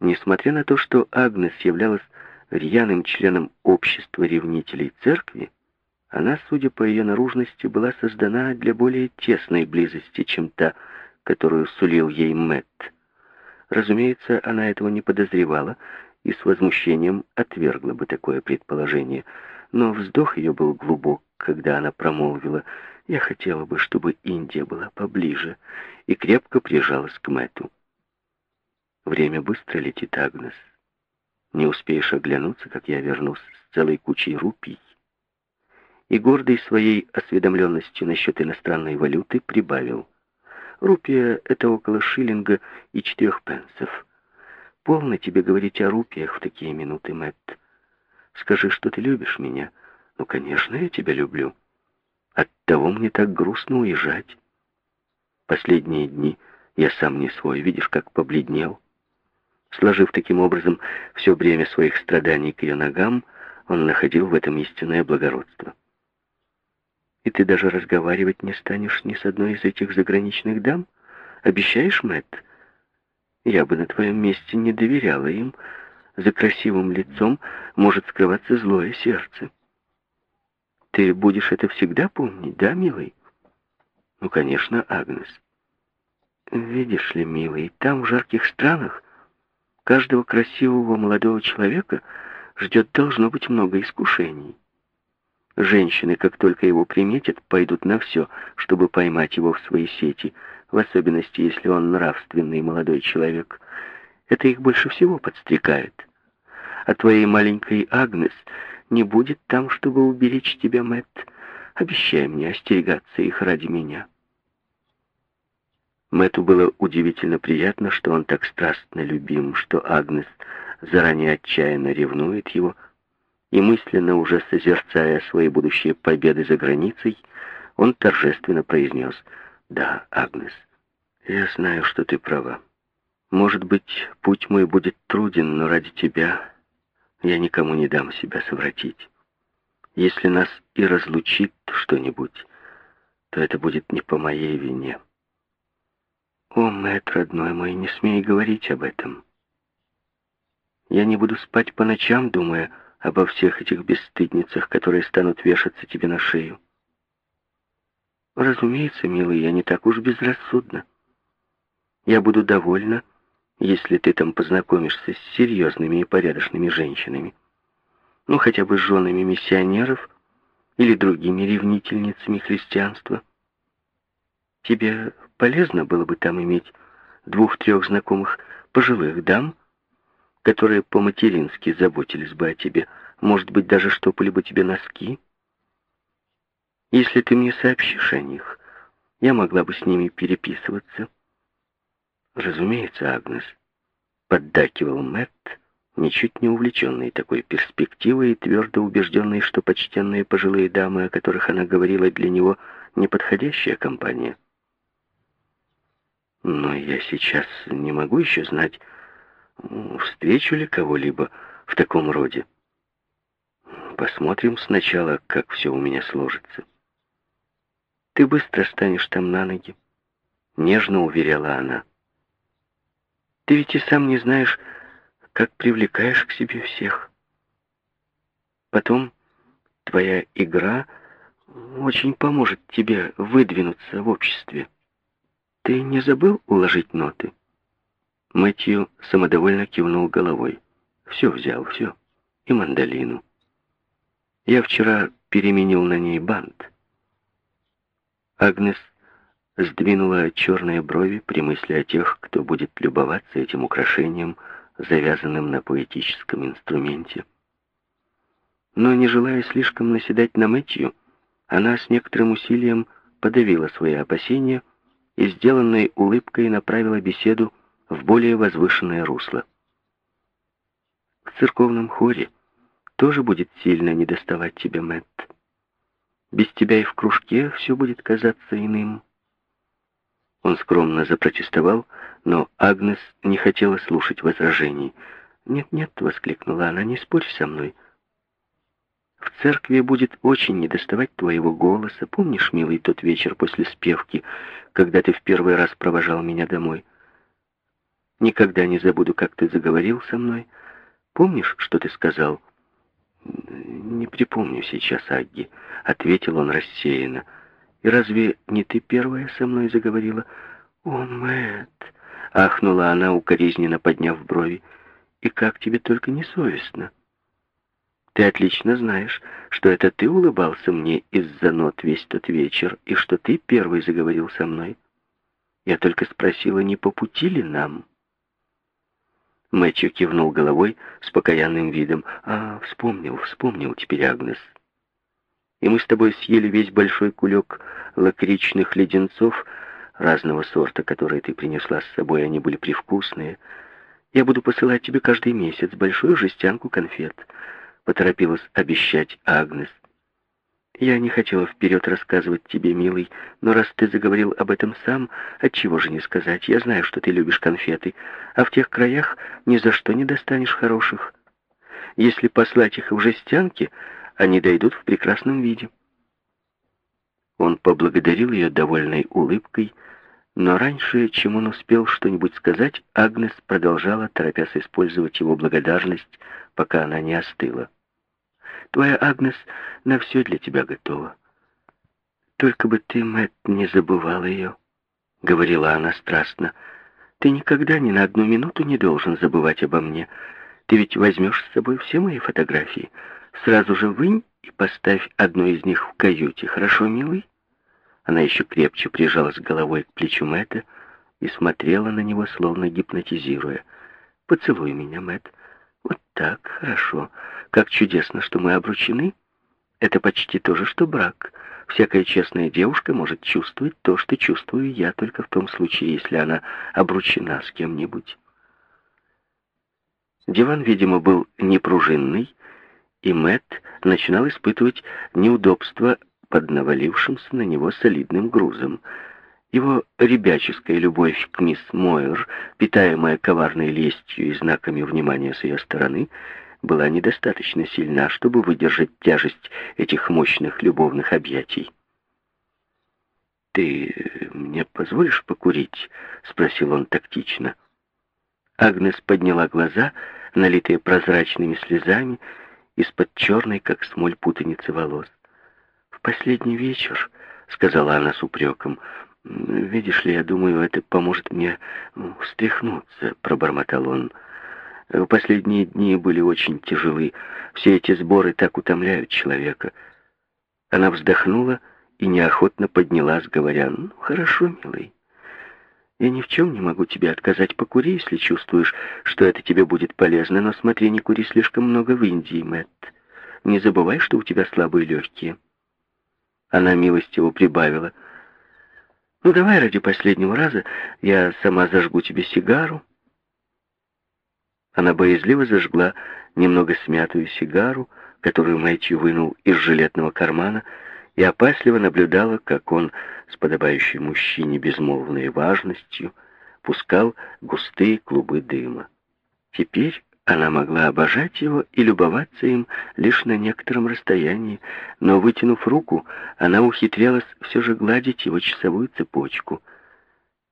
Несмотря на то, что Агнес являлась рьяным членом общества ревнителей церкви, она, судя по ее наружности, была создана для более тесной близости, чем та, которую сулил ей Мэтт. Разумеется, она этого не подозревала и с возмущением отвергла бы такое предположение, но вздох ее был глубок, когда она промолвила «Я хотела бы, чтобы Индия была поближе», и крепко прижалась к Мэтту. Время быстро летит, Агнес. Не успеешь оглянуться, как я вернусь с целой кучей рупий. И гордый своей осведомленностью насчет иностранной валюты прибавил. Рупия — это около шиллинга и четырех пенсов. Полно тебе говорить о рупиях в такие минуты, Мэтт. Скажи, что ты любишь меня. Ну, конечно, я тебя люблю. Оттого мне так грустно уезжать. Последние дни я сам не свой, видишь, как побледнел. Сложив таким образом все бремя своих страданий к ее ногам, он находил в этом истинное благородство. «И ты даже разговаривать не станешь ни с одной из этих заграничных дам? Обещаешь, Мэтт? Я бы на твоем месте не доверяла им. За красивым лицом может скрываться злое сердце. Ты будешь это всегда помнить, да, милый?» «Ну, конечно, Агнес». «Видишь ли, милый, там, в жарких странах, Каждого красивого молодого человека ждет должно быть много искушений. Женщины, как только его приметят, пойдут на все, чтобы поймать его в свои сети, в особенности, если он нравственный молодой человек. Это их больше всего подстрекает. А твоей маленькой Агнес не будет там, чтобы уберечь тебя, Мэтт. Обещай мне остерегаться их ради меня. Мэтту было удивительно приятно, что он так страстно любим, что Агнес заранее отчаянно ревнует его, и мысленно уже созерцая свои будущие победы за границей, он торжественно произнес «Да, Агнес, я знаю, что ты права. Может быть, путь мой будет труден, но ради тебя я никому не дам себя совратить. Если нас и разлучит что-нибудь, то это будет не по моей вине». «О, Мэтт, родной мой, не смей говорить об этом. Я не буду спать по ночам, думая обо всех этих бесстыдницах, которые станут вешаться тебе на шею. Разумеется, милый, я не так уж безрассудна. Я буду довольна, если ты там познакомишься с серьезными и порядочными женщинами. Ну, хотя бы с женами миссионеров или другими ревнительницами христианства. Тебе полезно было бы там иметь двух-трех знакомых пожилых дам, которые по-матерински заботились бы о тебе, может быть, даже штопали бы тебе носки. Если ты мне сообщишь о них, я могла бы с ними переписываться. Разумеется, Агнес, поддакивал Мэтт, ничуть не увлеченный такой перспективой и твердо убежденный, что почтенные пожилые дамы, о которых она говорила, для него неподходящая компания. Но я сейчас не могу еще знать, встречу ли кого-либо в таком роде. Посмотрим сначала, как все у меня сложится. Ты быстро станешь там на ноги, нежно уверяла она. Ты ведь и сам не знаешь, как привлекаешь к себе всех. Потом твоя игра очень поможет тебе выдвинуться в обществе. «Ты не забыл уложить ноты?» Мэтью самодовольно кивнул головой. «Все взял, все. И мандолину. Я вчера переменил на ней бант». Агнес сдвинула черные брови при мысли о тех, кто будет любоваться этим украшением, завязанным на поэтическом инструменте. Но, не желая слишком наседать на Мэтью, она с некоторым усилием подавила свои опасения и сделанной улыбкой направила беседу в более возвышенное русло. В церковном хоре тоже будет сильно недоставать тебе, Мэтт. Без тебя и в кружке все будет казаться иным. Он скромно запротестовал, но Агнес не хотела слушать возражений. «Нет-нет», — воскликнула она, — «не спорь со мной. В церкви будет очень недоставать твоего голоса. Помнишь, милый, тот вечер после спевки, когда ты в первый раз провожал меня домой? Никогда не забуду, как ты заговорил со мной. Помнишь, что ты сказал?» «Не припомню сейчас, Агги», — ответил он рассеянно. «И разве не ты первая со мной заговорила?» «О, Мэтт!» — ахнула она, укоризненно подняв брови. «И как тебе только не совестно?» «Ты отлично знаешь, что это ты улыбался мне из-за нот весь тот вечер, и что ты первый заговорил со мной. Я только спросила, не по пути ли нам?» Мэтью кивнул головой с покаянным видом. «А, вспомнил, вспомнил теперь Агнес. И мы с тобой съели весь большой кулек лакричных леденцов разного сорта, которые ты принесла с собой, они были привкусные. Я буду посылать тебе каждый месяц большую жестянку конфет», — поторопилась обещать Агнес. Я не хотела вперед рассказывать тебе, милый, но раз ты заговорил об этом сам, отчего же не сказать? Я знаю, что ты любишь конфеты, а в тех краях ни за что не достанешь хороших. Если послать их в жестянки, они дойдут в прекрасном виде. Он поблагодарил ее довольной улыбкой, но раньше, чем он успел что-нибудь сказать, Агнес продолжала, торопясь использовать его благодарность, пока она не остыла. Твоя Агнес на все для тебя готова. Только бы ты, Мэтт, не забывал ее, — говорила она страстно. Ты никогда ни на одну минуту не должен забывать обо мне. Ты ведь возьмешь с собой все мои фотографии. Сразу же вынь и поставь одну из них в каюте, хорошо, милый?» Она еще крепче прижалась головой к плечу Мэтта и смотрела на него, словно гипнотизируя. «Поцелуй меня, Мэтт. Вот так, хорошо. Как чудесно, что мы обручены. Это почти то же, что брак. Всякая честная девушка может чувствовать то, что чувствую я, только в том случае, если она обручена с кем-нибудь. Диван, видимо, был непружинный, и Мэтт начинал испытывать неудобства под навалившимся на него солидным грузом. Его ребяческая любовь к мисс Мойер, питаемая коварной лестью и знаками внимания с ее стороны, была недостаточно сильна, чтобы выдержать тяжесть этих мощных любовных объятий. «Ты мне позволишь покурить?» — спросил он тактично. Агнес подняла глаза, налитые прозрачными слезами, из-под черной, как смоль, путаницы волос. «В последний вечер», — сказала она с упреком, — «видишь ли, я думаю, это поможет мне ну, встряхнуться», — пробормотал он. Последние дни были очень тяжелы. Все эти сборы так утомляют человека. Она вздохнула и неохотно поднялась, говоря, «Ну, хорошо, милый. Я ни в чем не могу тебе отказать. Покури, если чувствуешь, что это тебе будет полезно, но смотри, не кури слишком много в Индии, Мэтт. Не забывай, что у тебя слабые легкие». Она милостиво прибавила, «Ну, давай ради последнего раза я сама зажгу тебе сигару, она боязливо зажгла немного смятую сигару, которую Мэтью вынул из жилетного кармана, и опасливо наблюдала, как он с подобающей мужчине безмолвной важностью пускал густые клубы дыма. Теперь она могла обожать его и любоваться им лишь на некотором расстоянии, но, вытянув руку, она ухитрялась все же гладить его часовую цепочку.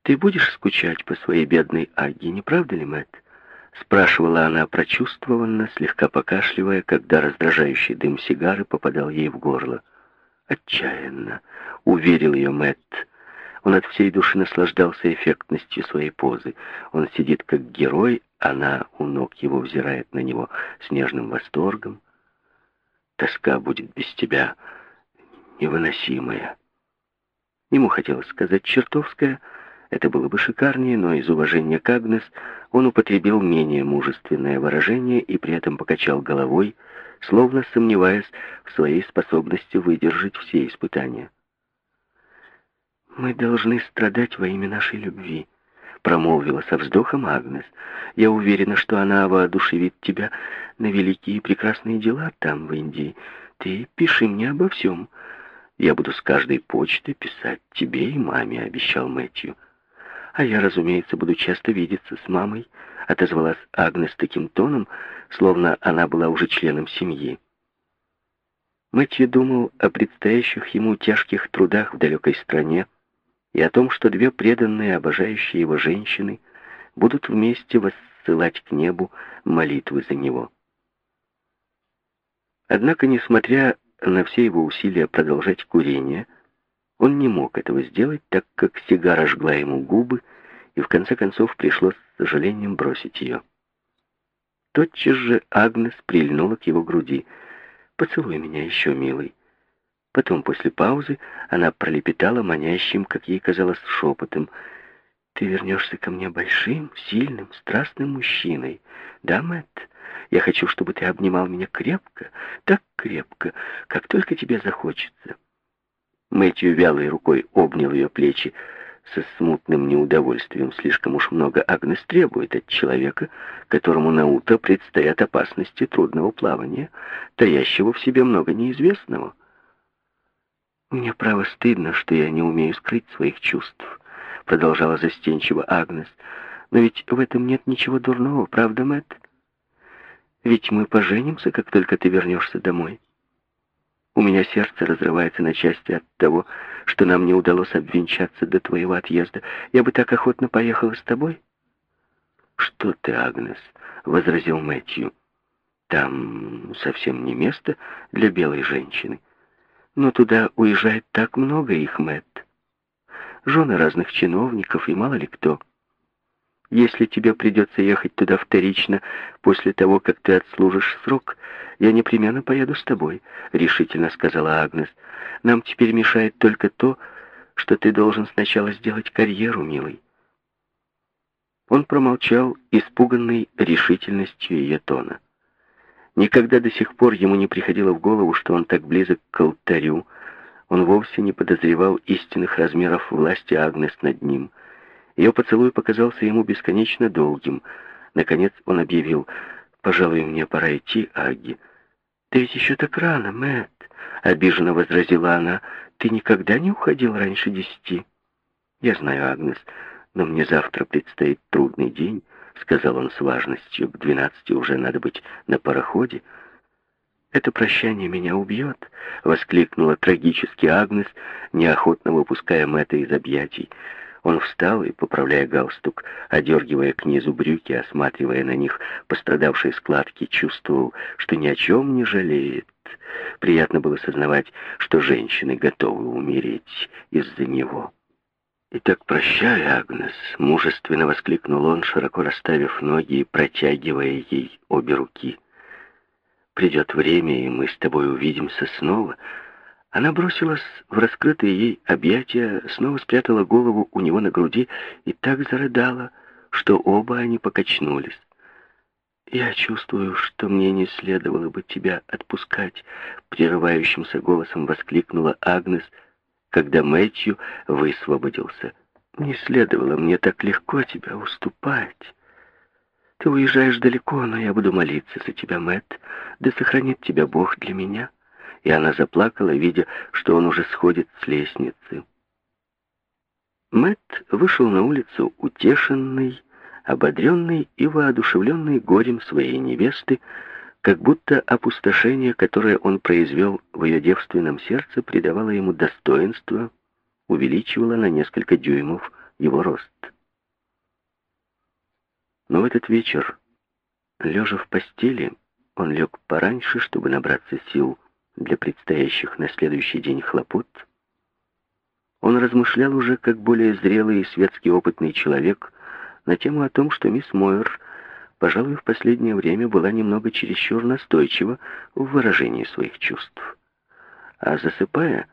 «Ты будешь скучать по своей бедной Агге, не правда ли, Мэтт?» Спрашивала она прочувствованно, слегка покашливая, когда раздражающий дым сигары попадал ей в горло. Отчаянно, уверил ее Мэтт. Он от всей души наслаждался эффектностью своей позы. Он сидит как герой, она у ног его взирает на него с нежным восторгом. Тоска будет без тебя невыносимая. Ему хотелось сказать чертовская, это было бы шикарнее, но из уважения к Агнес он употребил менее мужественное выражение и при этом покачал головой, словно сомневаясь в своей способности выдержать все испытания. «Мы должны страдать во имя нашей любви», — промолвила со вздохом Агнес. «Я уверена, что она воодушевит тебя на великие прекрасные дела там, в Индии. Ты пиши мне обо всем. Я буду с каждой почты писать тебе и маме», — обещал Мэтью. «А я, разумеется, буду часто видеться с мамой», — отозвалась Агнес таким тоном, словно она была уже членом семьи. Мэтью думал о предстоящих ему тяжких трудах в далекой стране и о том, что две преданные, обожающие его женщины будут вместе воссылать к небу молитвы за него. Однако, несмотря на все его усилия продолжать курение, он не мог этого сделать, так как сигара жгла ему губы, и в конце концов пришлось с сожалением бросить ее. Тотчас же Агнес прильнула к его груди. «Поцелуй меня еще, милый». Потом, после паузы, она пролепетала манящим, как ей казалось, шепотом. «Ты вернешься ко мне большим, сильным, страстным мужчиной. Да, Мэтт? Я хочу, чтобы ты обнимал меня крепко, так крепко, как только тебе захочется». Мэтью вялой рукой обнял ее плечи со смутным неудовольствием. Слишком уж много Агнес требует от человека, которому на утро предстоят опасности трудного плавания, таящего в себе много неизвестного. «Мне, право, стыдно, что я не умею скрыть своих чувств», — продолжала застенчиво Агнес. «Но ведь в этом нет ничего дурного, правда, Мэтт? Ведь мы поженимся, как только ты вернешься домой. У меня сердце разрывается на части от того, что нам не удалось обвенчаться до твоего отъезда. Я бы так охотно поехала с тобой». «Что ты, Агнес?» — возразил Мэтью. «Там совсем не место для белой женщины. Но туда уезжает так много их, Мэтт. Жены разных чиновников и мало ли кто. Если тебе придется ехать туда вторично, после того, как ты отслужишь срок, я непременно поеду с тобой», — решительно сказала Агнес. «Нам теперь мешает только то, что ты должен сначала сделать карьеру, милый». Он промолчал, испуганный решительностью ее тона. Никогда до сих пор ему не приходило в голову, что он так близок к алтарю. Он вовсе не подозревал истинных размеров власти Агнес над ним. Ее поцелуй показался ему бесконечно долгим. Наконец он объявил, «Пожалуй, мне пора идти, Аги». «Да ведь еще так рано, Мэтт», — обиженно возразила она. «Ты никогда не уходил раньше десяти?» «Я знаю, Агнес, но мне завтра предстоит трудный день». — сказал он с важностью. «К двенадцати уже надо быть на пароходе». «Это прощание меня убьет», — воскликнула трагически Агнес, неохотно выпуская Мэтта из объятий. Он встал и, поправляя галстук, одергивая к низу брюки, осматривая на них пострадавшие складки, чувствовал, что ни о чем не жалеет. Приятно было сознавать, что женщины готовы умереть из-за него. «Итак, прощай, Агнес!» — мужественно воскликнул он, широко расставив ноги и протягивая ей обе руки. «Придет время, и мы с тобой увидимся снова». Она бросилась в раскрытые ей объятия, снова спрятала голову у него на груди и так зарыдала, что оба они покачнулись. «Я чувствую, что мне не следовало бы тебя отпускать», — прерывающимся голосом воскликнула Агнес — когда Мэтью высвободился. «Не следовало мне так легко тебя уступать. Ты уезжаешь далеко, но я буду молиться за тебя, Мэтт. Да сохранит тебя Бог для меня». И она заплакала, видя, что он уже сходит с лестницы. Мэтт вышел на улицу утешенный, ободренный и воодушевленный горем своей невесты, как будто опустошение, которое он произвел в ее девственном сердце, придавало ему достоинство, увеличивало на несколько дюймов его рост. Но в этот вечер, лежа в постели, он лег пораньше, чтобы набраться сил для предстоящих на следующий день хлопот. Он размышлял уже как более зрелый и светский опытный человек на тему о том, что мисс Мойер пожалуй, в последнее время была немного чересчур настойчива в выражении своих чувств. А засыпая,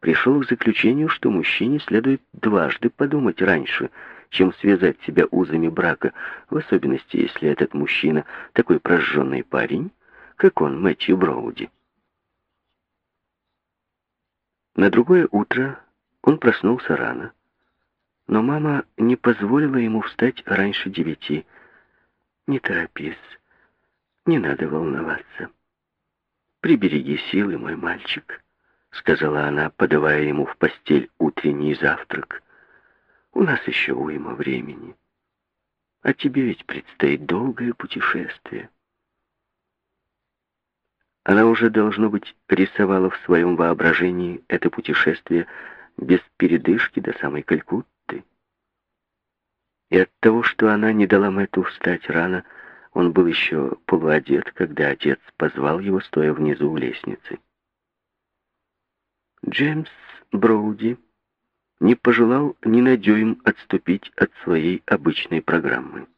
пришел к заключению, что мужчине следует дважды подумать раньше, чем связать себя узами брака, в особенности, если этот мужчина такой прожженный парень, как он, Мэтью Броуди. На другое утро он проснулся рано, но мама не позволила ему встать раньше девяти, не торопись, не надо волноваться. Прибереги силы, мой мальчик, сказала она, подавая ему в постель утренний завтрак. У нас еще уйма времени. А тебе ведь предстоит долгое путешествие. Она уже, должно быть, рисовала в своем воображении это путешествие без передышки до самой Калькутты. И от того, что она не дала Мэтту встать рано, он был еще полуодет, когда отец позвал его, стоя внизу у лестницы. Джеймс Броуди не пожелал ни на дюйм отступить от своей обычной программы.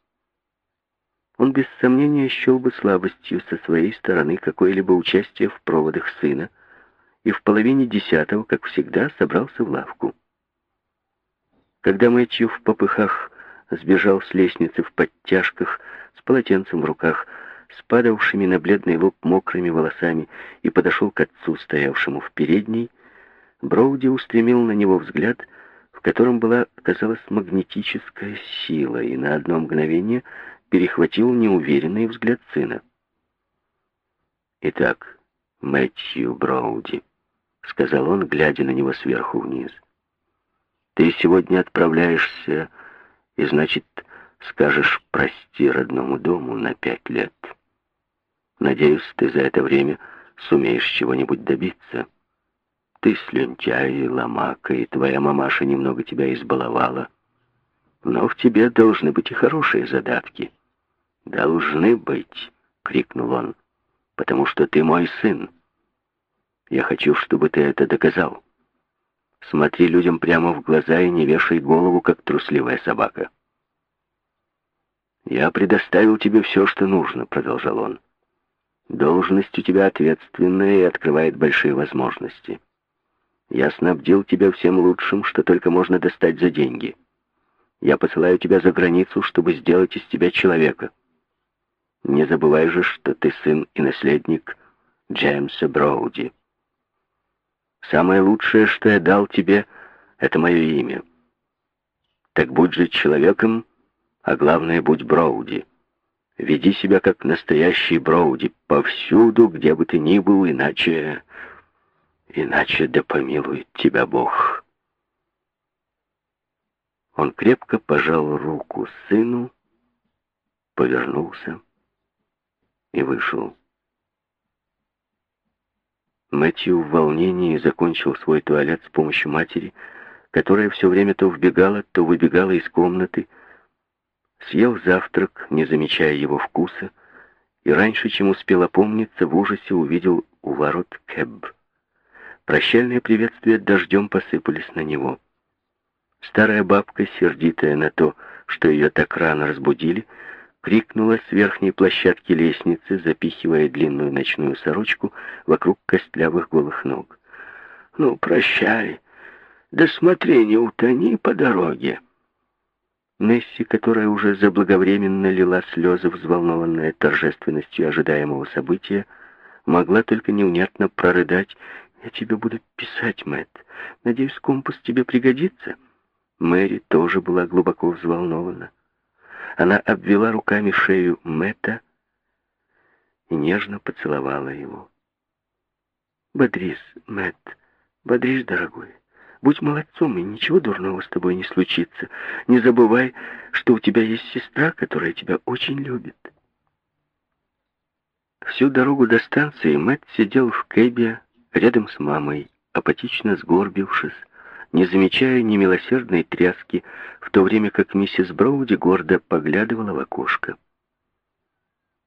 Он без сомнения счел бы слабостью со своей стороны какое-либо участие в проводах сына, и в половине десятого, как всегда, собрался в лавку. Когда Мэтью в попыхах сбежал с лестницы в подтяжках, с полотенцем в руках, с падавшими на бледный лоб мокрыми волосами и подошел к отцу, стоявшему в передней, Броуди устремил на него взгляд, в котором была, казалось, магнетическая сила, и на одно мгновение перехватил неуверенный взгляд сына. «Итак, Мэтью Броуди», — сказал он, глядя на него сверху вниз, — «ты сегодня отправляешься, и, значит, скажешь прости родному дому на пять лет. Надеюсь, ты за это время сумеешь чего-нибудь добиться». Ты слюнтяй, ломака, и твоя мамаша немного тебя избаловала. Но в тебе должны быть и хорошие задатки. Должны быть, крикнул он, потому что ты мой сын. Я хочу, чтобы ты это доказал. Смотри людям прямо в глаза и не вешай голову, как трусливая собака. «Я предоставил тебе все, что нужно», — продолжал он. «Должность у тебя ответственная и открывает большие возможности. Я снабдил тебя всем лучшим, что только можно достать за деньги. Я посылаю тебя за границу, чтобы сделать из тебя человека. Не забывай же, что ты сын и наследник Джеймса Броуди. Самое лучшее, что я дал тебе, это мое имя. Так будь же человеком, а главное, будь Броуди. Веди себя как настоящий Броуди повсюду, где бы ты ни был, иначе иначе да помилует тебя Бог. Он крепко пожал руку сыну, повернулся и вышел. Мэтью в волнении закончил свой туалет с помощью матери, которая все время то вбегала, то выбегала из комнаты, съел завтрак, не замечая его вкуса, и раньше, чем успел опомниться, в ужасе увидел у ворот Кэб. Прощальные приветствия дождем посыпались на него. Старая бабка, сердитая на то, что ее так рано разбудили, крикнула с верхней площадки лестницы, запихивая длинную ночную сорочку вокруг костлявых голых ног. «Ну, прощай, да смотри, не утони по дороге!» Несси, которая уже заблаговременно лила слезы, взволнованная торжественностью ожидаемого события, могла только невнятно прорыдать «Я тебе буду писать, Мэтт. Надеюсь, компас тебе пригодится?» Мэри тоже была глубоко взволнована. Она обвела руками шею Мэтта и нежно поцеловала его. «Бодрись, Мэтт, бодрись, дорогой. Будь молодцом, и ничего дурного с тобой не случится. Не забывай, что у тебя есть сестра, которая тебя очень любит». Всю дорогу до станции Мэтт сидел в кэбе, рядом с мамой, апатично сгорбившись, не замечая ни милосердной тряски, в то время как миссис Броуди гордо поглядывала в окошко.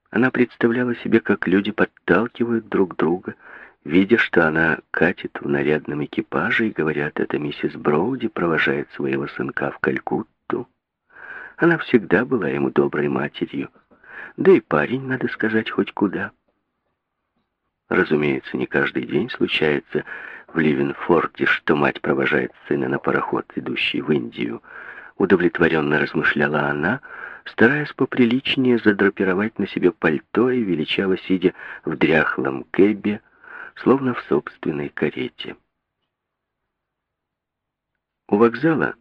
Она представляла себе, как люди подталкивают друг друга, видя, что она катит в нарядном экипаже, и говорят, это миссис Броуди провожает своего сынка в Калькутту. Она всегда была ему доброй матерью, да и парень, надо сказать, хоть куда. Разумеется, не каждый день случается в Ливенфорде, что мать провожает сына на пароход, идущий в Индию. Удовлетворенно размышляла она, стараясь поприличнее задрапировать на себе пальто и величаво сидя в дряхлом кэбе, словно в собственной карете. У вокзала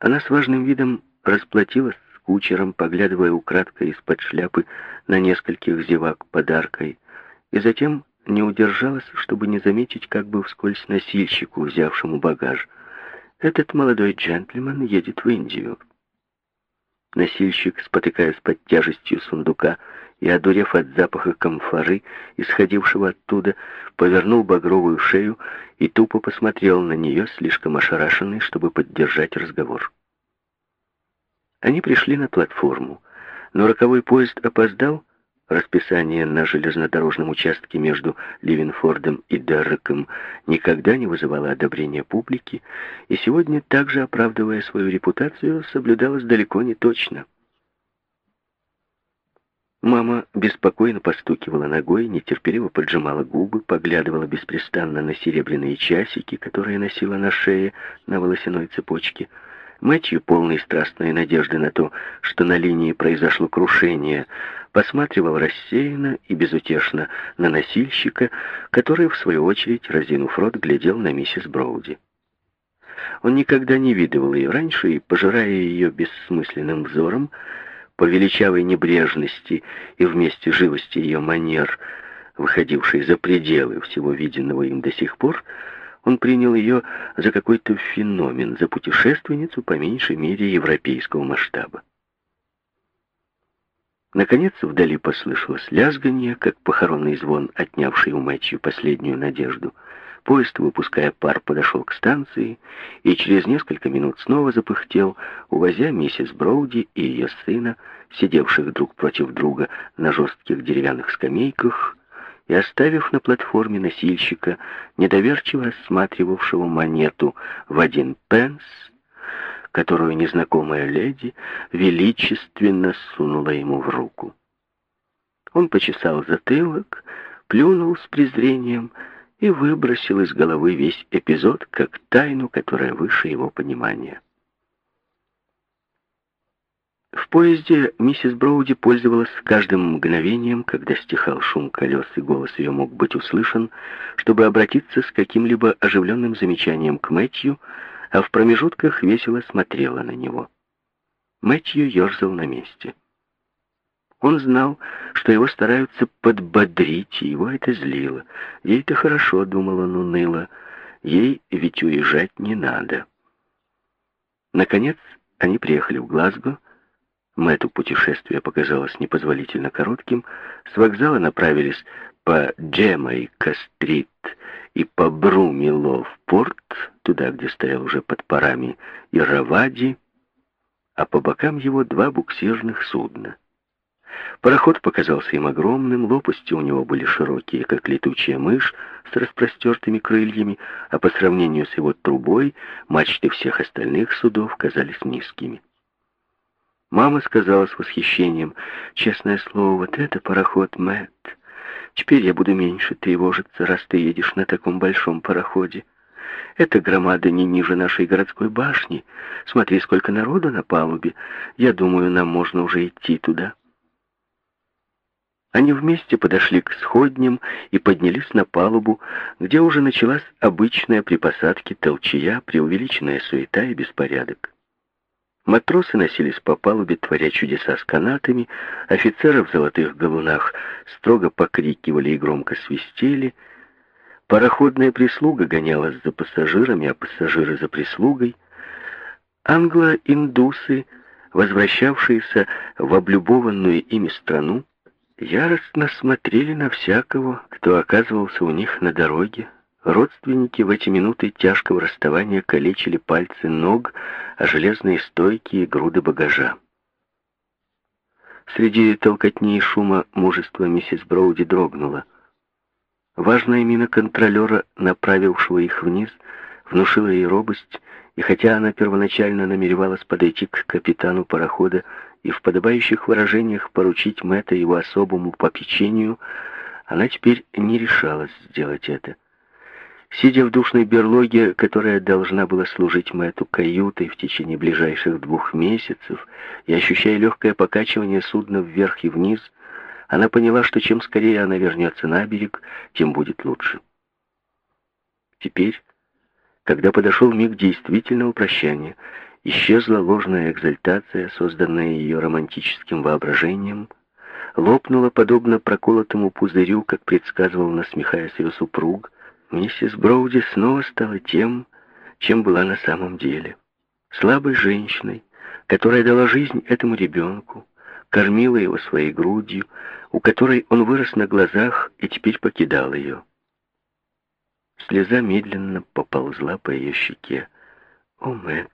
она с важным видом расплатилась с кучером, поглядывая украдкой из-под шляпы на нескольких зевак подаркой, и затем не удержалась, чтобы не заметить как бы вскользь носильщику, взявшему багаж. Этот молодой джентльмен едет в Индию. Носильщик, спотыкаясь под тяжестью сундука и одурев от запаха камфоры, исходившего оттуда, повернул багровую шею и тупо посмотрел на нее, слишком ошарашенный, чтобы поддержать разговор. Они пришли на платформу, но роковой поезд опоздал, Расписание на железнодорожном участке между Ливенфордом и Дерреком никогда не вызывало одобрения публики, и сегодня, также оправдывая свою репутацию, соблюдалось далеко не точно. Мама беспокойно постукивала ногой, нетерпеливо поджимала губы, поглядывала беспрестанно на серебряные часики, которые носила на шее на волосяной цепочке. Мэтью, полный страстной надежды на то, что на линии произошло крушение, посматривал рассеянно и безутешно на носильщика, который, в свою очередь, разинув рот, глядел на миссис Броуди. Он никогда не видывал ее раньше и, пожирая ее бессмысленным взором, по величавой небрежности и вместе живости ее манер, выходившей за пределы всего виденного им до сих пор, он принял ее за какой-то феномен, за путешественницу по меньшей мере европейского масштаба. Наконец вдали послышалось лязганье, как похоронный звон, отнявший у Мэтью последнюю надежду. Поезд, выпуская пар, подошел к станции и через несколько минут снова запыхтел, увозя миссис Броуди и ее сына, сидевших друг против друга на жестких деревянных скамейках, и оставив на платформе носильщика, недоверчиво рассматривавшего монету в один пенс, которую незнакомая леди величественно сунула ему в руку. Он почесал затылок, плюнул с презрением и выбросил из головы весь эпизод как тайну, которая выше его понимания. В поезде миссис Броуди пользовалась каждым мгновением, когда стихал шум колес и голос ее мог быть услышан, чтобы обратиться с каким-либо оживленным замечанием к Мэтью, а в промежутках весело смотрела на него. Мэтью ерзал на месте. Он знал, что его стараются подбодрить, и его это злило. Ей-то хорошо, думал он уныло, ей ведь уезжать не надо. Наконец, они приехали в Глазго. Мэтту путешествие показалось непозволительно коротким. С вокзала направились по Джемайка-стрит и по Брумило в порт, туда, где стоял уже под парами Иравади, а по бокам его два буксирных судна. Пароход показался им огромным, лопасти у него были широкие, как летучая мышь, с распростертыми крыльями, а по сравнению с его трубой мачты всех остальных судов казались низкими. Мама сказала с восхищением, «Честное слово, вот это пароход Мэтт. Теперь я буду меньше тревожиться, раз ты едешь на таком большом пароходе. Эта громада не ниже нашей городской башни. Смотри, сколько народу на палубе. Я думаю, нам можно уже идти туда». Они вместе подошли к сходням и поднялись на палубу, где уже началась обычная при посадке толчья, преувеличенная суета и беспорядок. Матросы носились по палубе, творя чудеса с канатами, офицеры в золотых галунах строго покрикивали и громко свистели, пароходная прислуга гонялась за пассажирами, а пассажиры за прислугой. Англо-индусы, возвращавшиеся в облюбованную ими страну, яростно смотрели на всякого, кто оказывался у них на дороге, Родственники в эти минуты тяжкого расставания калечили пальцы ног, а железные стойки и груды багажа. Среди толкотни и шума мужество миссис Броуди дрогнуло. Важная мина контролера, направившего их вниз, внушила ей робость, и хотя она первоначально намеревалась подойти к капитану парохода и в подобающих выражениях поручить Мэтта его особому попечению, она теперь не решалась сделать это. Сидя в душной берлоге, которая должна была служить Мэтту каютой в течение ближайших двух месяцев, и ощущая легкое покачивание судна вверх и вниз, она поняла, что чем скорее она вернется на берег, тем будет лучше. Теперь, когда подошел миг действительного прощания, исчезла ложная экзальтация, созданная ее романтическим воображением, лопнула подобно проколотому пузырю, как предсказывал, насмехаясь ее супруг, Миссис Броуди снова стала тем, чем была на самом деле. Слабой женщиной, которая дала жизнь этому ребенку, кормила его своей грудью, у которой он вырос на глазах и теперь покидал ее. Слеза медленно поползла по ее щеке. «О, Мэтт!»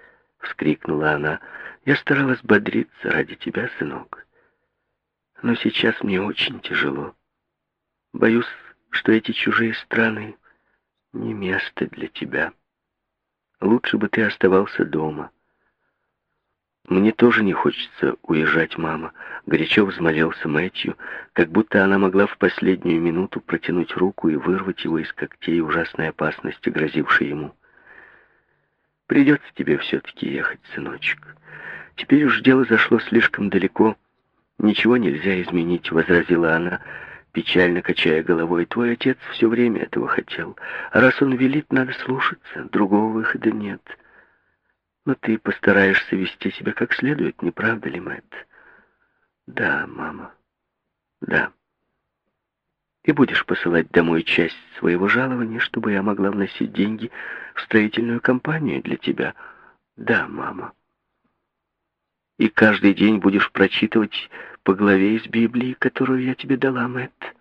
— вскрикнула она. Я старалась бодриться ради тебя, сынок. Но сейчас мне очень тяжело. Боюсь, что эти чужие страны не место для тебя. Лучше бы ты оставался дома. Мне тоже не хочется уезжать, мама. Горячо взмолился Мэтью, как будто она могла в последнюю минуту протянуть руку и вырвать его из когтей ужасной опасности, грозившей ему. Придется тебе все-таки ехать, сыночек. Теперь уж дело зашло слишком далеко. Ничего нельзя изменить, возразила она, печально качая головой. Твой отец все время этого хотел. Раз он велит, надо слушаться. Другого выхода нет. Но ты постараешься вести себя как следует, не правда ли, Мэтт? Да, мама. Да. И будешь посылать домой часть своего жалования, чтобы я могла вносить деньги в строительную компанию для тебя. Да, мама. И каждый день будешь прочитывать по главе из Библии, которую я тебе дала, Мэтт.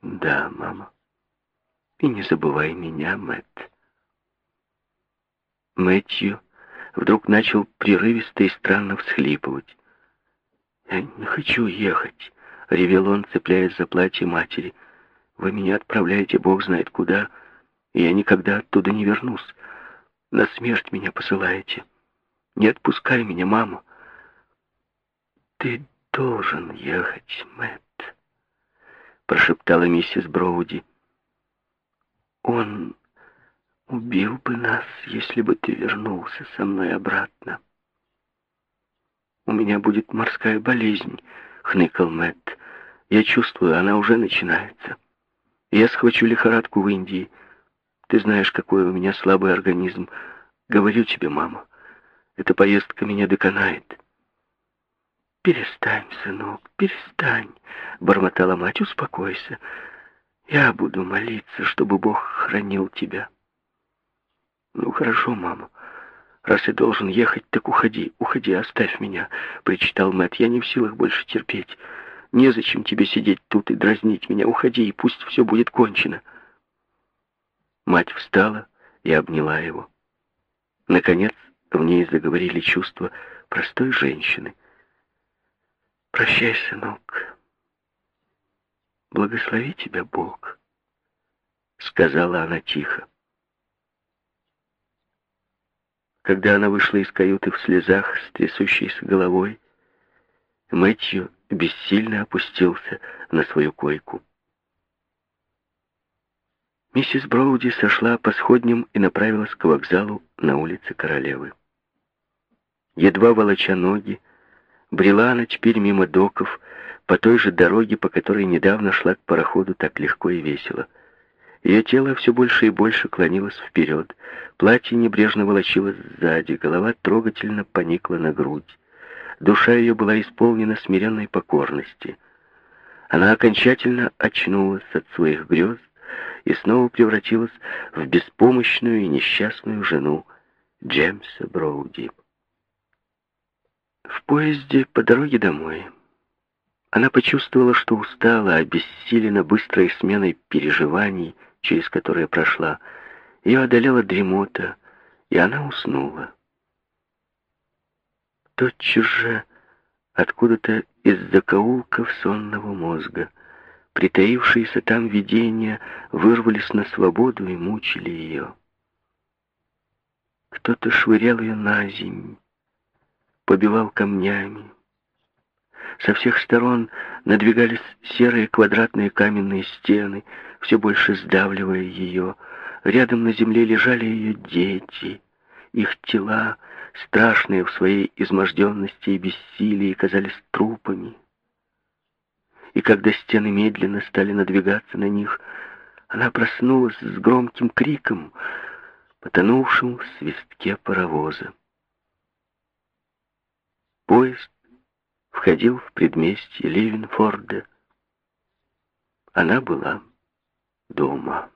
Да, мама. И не забывай меня, Мэтт. Мэтью вдруг начал прерывисто и странно всхлипывать. «Я не хочу ехать», — ревел он, цепляясь за платье матери. «Вы меня отправляете, Бог знает куда, и я никогда оттуда не вернусь. На смерть меня посылаете. Не отпускай меня, мама». «Ты должен ехать, Мэтт», — прошептала миссис Броуди. «Он убил бы нас, если бы ты вернулся со мной обратно. У меня будет морская болезнь, хныкал Мэтт. Я чувствую, она уже начинается. Я схвачу лихорадку в Индии. Ты знаешь, какой у меня слабый организм. Говорю тебе, мама, эта поездка меня доконает. «Перестань, сынок, перестань», — бормотала мать, — «успокойся. Я буду молиться, чтобы Бог хранил тебя». «Ну, хорошо, мама. Раз я должен ехать, так уходи, уходи, оставь меня», — причитал Мэтт. «Я не в силах больше терпеть. Незачем тебе сидеть тут и дразнить меня. Уходи, и пусть все будет кончено». Мать встала и обняла его. Наконец, в ней заговорили чувства простой женщины. «Прощай, сынок. Благослови тебя Бог», — сказала она тихо. Когда она вышла из каюты в слезах с трясущейся головой, Мэтью бессильно опустился на свою койку. Миссис Броуди сошла по сходням и направилась к вокзалу на улице Королевы. Едва волоча ноги, брела она теперь мимо доков по той же дороге, по которой недавно шла к пароходу так легко и весело — ее тело все больше и больше клонилось вперед. Платье небрежно волочилось сзади, голова трогательно поникла на грудь. Душа ее была исполнена смиренной покорности. Она окончательно очнулась от своих грез и снова превратилась в беспомощную и несчастную жену Джеймса Броуди. В поезде по дороге домой она почувствовала, что устала, обессилена быстрой сменой переживаний, через которое прошла, ее одолела дремота, и она уснула. Тотчас же откуда-то из закоулков сонного мозга, притаившиеся там видения, вырвались на свободу и мучили ее. Кто-то швырял ее на земь, побивал камнями, со всех сторон надвигались серые квадратные каменные стены, все больше сдавливая ее. Рядом на земле лежали ее дети. Их тела, страшные в своей изможденности и бессилии, казались трупами. И когда стены медленно стали надвигаться на них, она проснулась с громким криком, потонувшим в свистке паровоза. Поезд входил в предместье Ливенфорда. Она была дома.